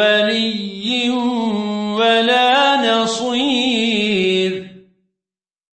ولي ولا نصير.